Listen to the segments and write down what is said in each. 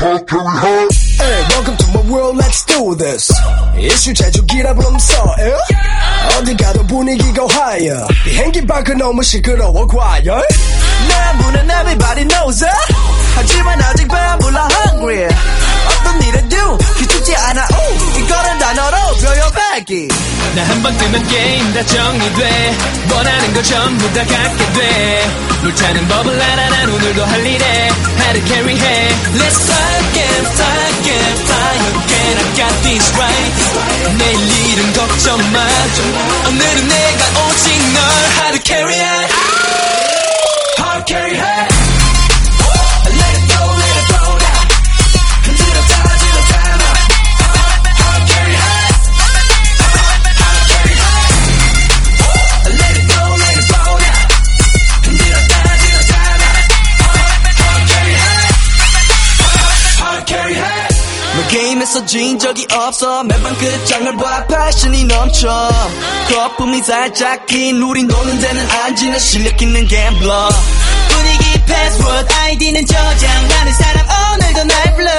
Hey, welcome to my world, let's do this. Issue chat you get up on the saw, eh? got the booty go higher. The hanging back and no machine could walk quiet, eh? Now everybody 표현하기. 나한번 뜨면 게임 다 정리돼. 원하는 거 전부 다 갖게 돼물 타는 법을 알아 난 오늘도 할 일에. 하루 캐리해 Let's fly again fly again fly again I got this right? 내일은 걱정 마. 오늘은 내가 게임에서 진 적이 없어. 매번 끝장을 봐 passion이 넘쳐. 거품이 살짝 긴 우리 노는 데는 안 지는 실력 있는 gambler 분위기 패스워드 아이디는 저장 많은 사람 오늘도 날 불러.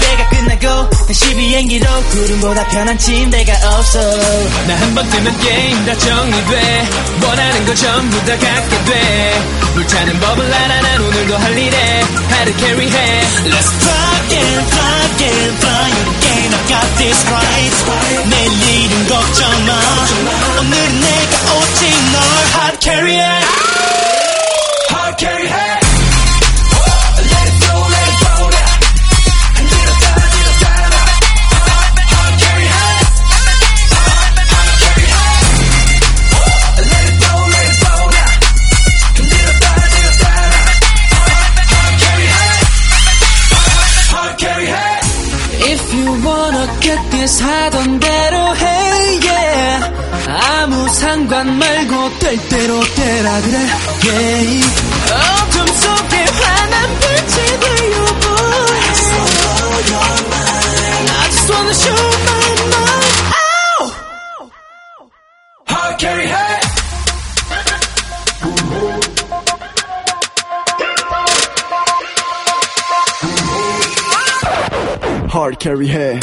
내가 끝나고 다시 비행기로 구름보다 편한 침대가 없어. 나 한 번 뜨면 게임 다 정리돼. 원하는 거 전부 다 갖게 돼 물 타는 법을 알아 난 오늘도 할 일에. 하루 캐리해 Let's fly 내일은 걱정 마. 오늘은 내가 오직 널 hard carry get this 하던 대로 해, yeah. 아무 상관 말고 될 대로 되라 그래, yeah. 어둠 속에 환한 빛이 되어. I just wanna show my hard carry 해